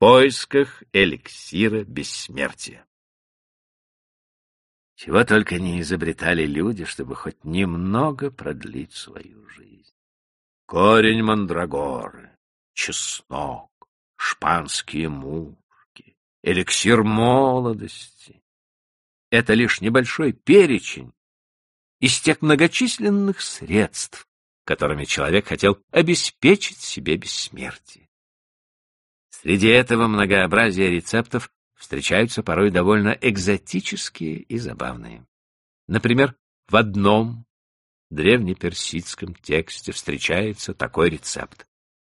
поисках эликсира бессмертия. Чего только не изобретали люди, чтобы хоть немного продлить свою жизнь. Корень мандрагоры, чеснок, шпанские мушки, эликсир молодости. Это лишь небольшой перечень из тех многочисленных средств, которыми человек хотел обеспечить себе бессмертие. Среди этого многообразия рецептов встречаются порой довольно экзотические и забавные. Например, в одном древнеперсидском тексте встречается такой рецепт.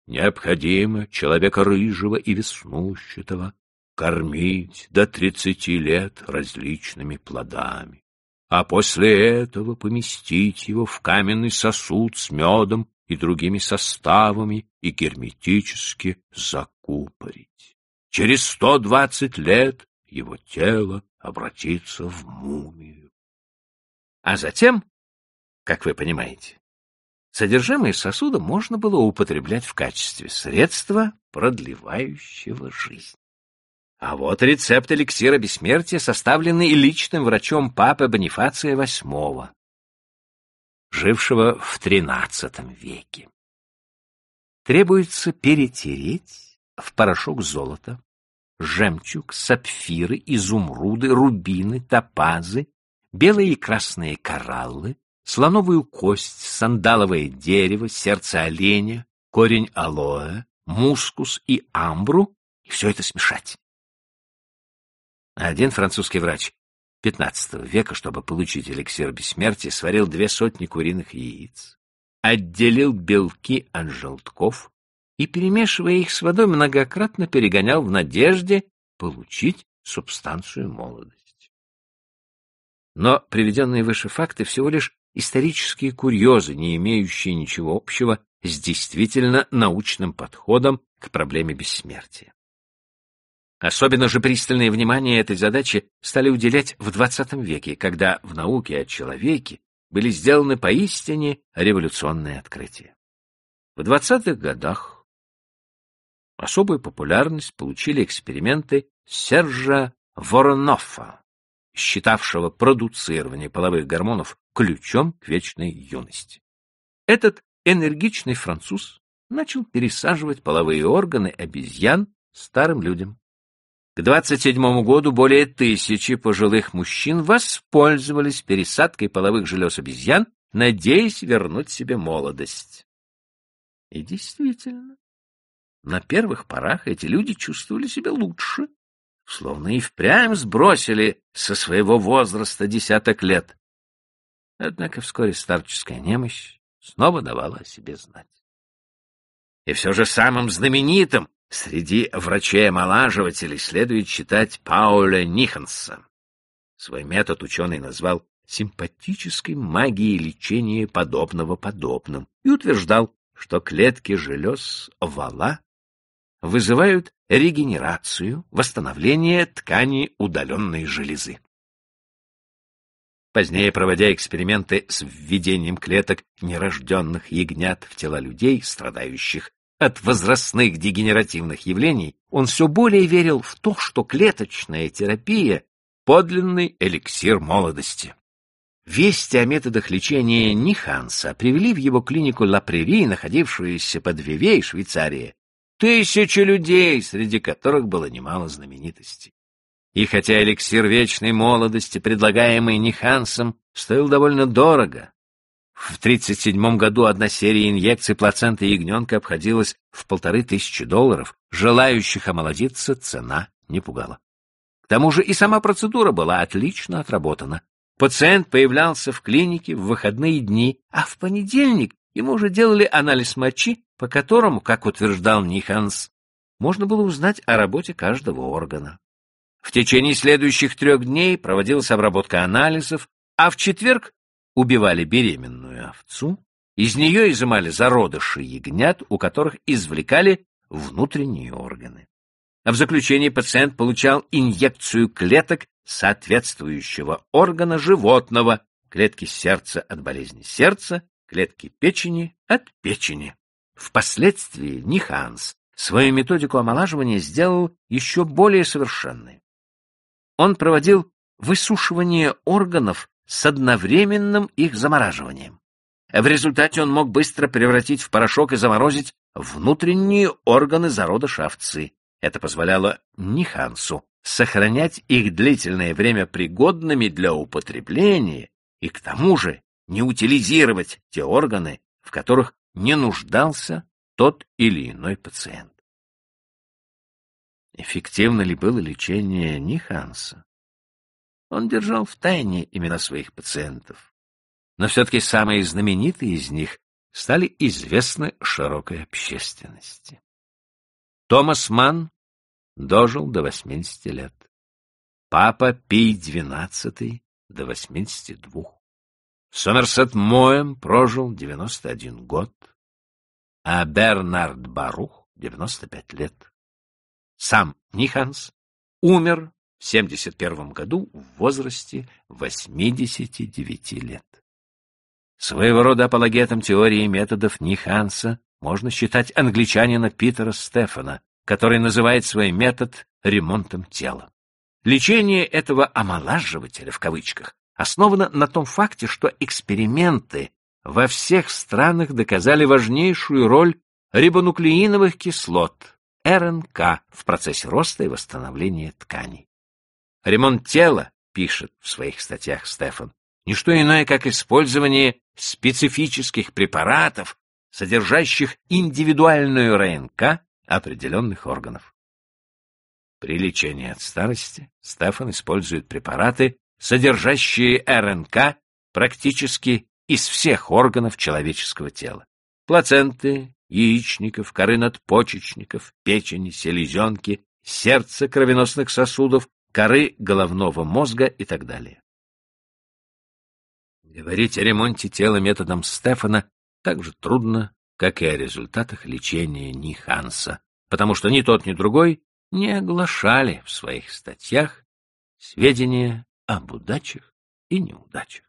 Необходимо человека рыжего и веснущатого кормить до тридцати лет различными плодами, а после этого поместить его в каменный сосуд с медом и другими составами и герметически закупорить. Через сто двадцать лет его тело обратится в мумию. А затем, как вы понимаете, содержимое сосуда можно было употреблять в качестве средства, продлевающего жизнь. А вот рецепт эликсира бессмертия, составленный личным врачом папы Бонифация VIII, жившего в XIII веке. Требуется перетереть в порошок золота, жемчуг, сапфиры, изумруды, рубины, топазы, белые и красные кораллы, слоновую кость, сандаловое дерево, сердце оленя, корень алоэ, мускус и амбру, и все это смешать. Один французский врач XV века, чтобы получить эликсир бессмертия, сварил две сотни куриных яиц, отделил белки от желтков, и, перемешивая их с водой, многократно перегонял в надежде получить субстанцию молодости. Но приведенные выше факты всего лишь исторические курьезы, не имеющие ничего общего с действительно научным подходом к проблеме бессмертия. Особенно же пристальное внимание этой задаче стали уделять в XX веке, когда в науке о человеке были сделаны поистине революционные открытия. В 20-х годах Особую популярность получили эксперименты Сержа Вороноффа, считавшего продуцирование половых гормонов ключом к вечной юности. Этот энергичный француз начал пересаживать половые органы обезьян старым людям. К 27 году более тысячи пожилых мужчин воспользовались пересадкой половых желез обезьян, надеясь вернуть себе молодость. И действительно, на первых порах эти люди чувствовали себя лучше, словно и впрямь сбросили со своего возраста десяток лет. Однако вскоре старческая немощь снова давала о себе знать. И все же самым знаменитым среди врачей-омолаживателей следует считать Пауля Ниханса. Свой метод ученый назвал симпатической магией лечения подобного подобным и утверждал, что клетки желез вала вызывают регенерацию, восстановление ткани удаленной железы. Позднее, проводя эксперименты с введением клеток нерожденных ягнят в тела людей, страдающих от возрастных дегенеративных явлений, он все более верил в то, что клеточная терапия — подлинный эликсир молодости. Вести о методах лечения Ниханса привели в его клинику Лапрери, находившуюся под Вивей, Швейцария, тысячи людей, среди которых было немало знаменитостей. И хотя эликсир вечной молодости, предлагаемый Нихансом, стоил довольно дорого, в 1937 году одна серия инъекций плаценты ягненка обходилась в полторы тысячи долларов, желающих омолодиться цена не пугала. К тому же и сама процедура была отлично отработана. Пациент появлялся в клинике в выходные дни, а в понедельник ему уже делали анализ мочи по которому, как утверждал Ниханс, можно было узнать о работе каждого органа. В течение следующих трех дней проводилась обработка анализов, а в четверг убивали беременную овцу, из нее изымали зародыши ягнят, у которых извлекали внутренние органы. А в заключение пациент получал инъекцию клеток соответствующего органа животного, клетки сердца от болезни сердца, клетки печени от печени. Впоследствии Ниханс свою методику омолаживания сделал еще более совершенной. Он проводил высушивание органов с одновременным их замораживанием. В результате он мог быстро превратить в порошок и заморозить внутренние органы зародыша овцы. Это позволяло Нихансу сохранять их длительное время пригодными для употребления и к тому же не утилизировать те органы, в которых не нуждался тот или иной пациент. Эффективно ли было лечение Ниханса? Он держал в тайне имена своих пациентов. Но все-таки самые знаменитые из них стали известны широкой общественности. Томас Манн дожил до 80 лет. Папа Пий XII до 82. Сомерсет Моэм прожил 91 год, а Бернард Барух — 95 лет. Сам Ниханс умер в 71 году в возрасте 89 лет. Своего рода апологетом теории методов Ниханса можно считать англичанина Питера Стефана, который называет свой метод ремонтом тела. Лечение этого «омолаживателя» в кавычках основано на том факте, что эксперименты во всех странах доказали важнейшую роль рибонуклеиновых кислот, РНК, в процессе роста и восстановления тканей. Ремонт тела, пишет в своих статьях Стефан, не что иное, как использование специфических препаратов, содержащих индивидуальную РНК определенных органов. При лечении от старости Стефан использует препараты, содержащие РНК практически из всех органов человеческого тела. Плаценты, яичников, коры надпочечников, печени, селезенки, сердца, кровеносных сосудов, коры головного мозга и так далее. Говорить о ремонте тела методом Стефана так же трудно, как и о результатах лечения Ниханса, потому что ни тот, ни другой не оглашали в своих статьях сведения об удачах и неудачах.